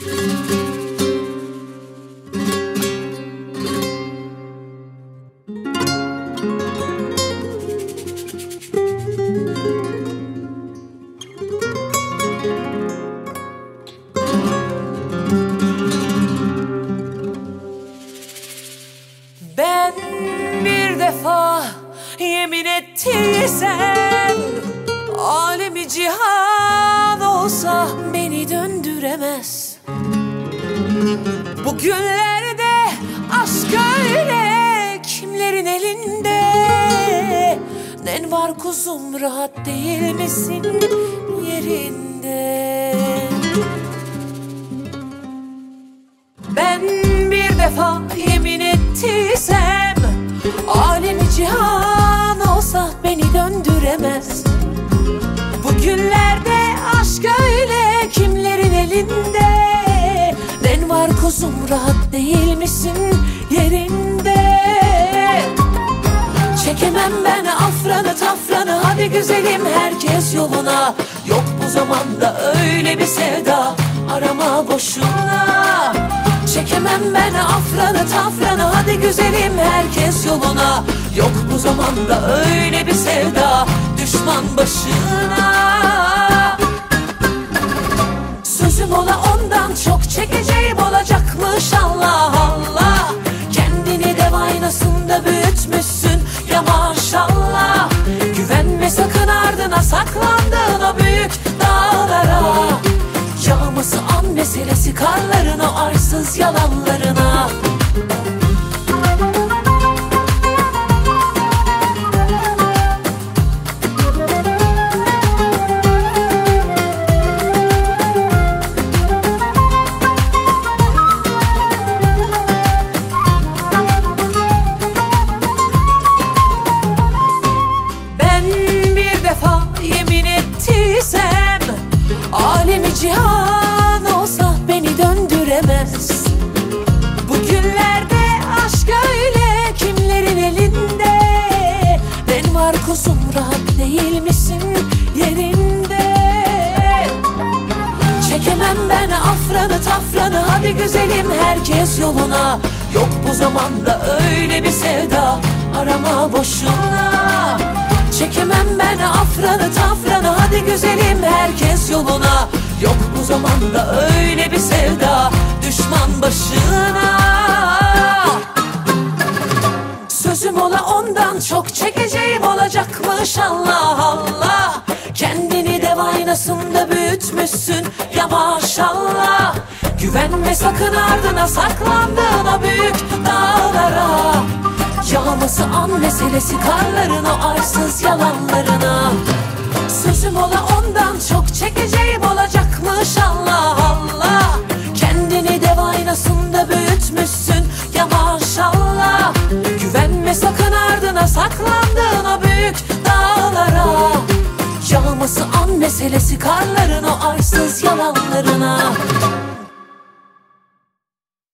Ben bir defa yemin ettiysem Alemi cihan olsa Bugünlerde aşk öyle kimlerin elinde? Nen var kuzum rahat değil misin yerinde? Ben bir defa yemin ettiysem Alemi cihan olsa beni döndüremez. Bugünlerde aşk öyle kimlerin elinde kuzum rahat değil misin yerinde? Çekemem ben afranı tafranı Hadi güzelim herkes yoluna. Yok bu zamanda öyle bir sevda Arama boşuna. Çekemem ben afranı tafranı Hadi güzelim herkes yoluna. Yok bu zamanda öyle bir sevda Düşman başına ardına saklandığın o büyük dağlara. Yağması an meselesi karların o arsız yalanlarına herkes yoluna. Yok bu zamanda öyle bir sevda Arama boşuna. Çekemem ben afranı tafranı Hadi güzelim herkes yoluna. Yok bu zamanda öyle bir sevda Düşman başına. Sözüm ola ondan çok çekeceğim olacakmış Allah Allah. Kendini dev aynasında büyütmüşsün Güvenme sakın ardına saklandığın o büyük dağlara. Yağması an meselesi karların o arsız yalanlarına. Sözüm ola ondan çok çekeceğim olacakmış Allah Allah. Kendini dev aynasında büyütmüşsün ya maşallah. Güvenme sakın ardına saklandığın o büyük dağlara. Yağması an meselesi karların o arsız yalanlarına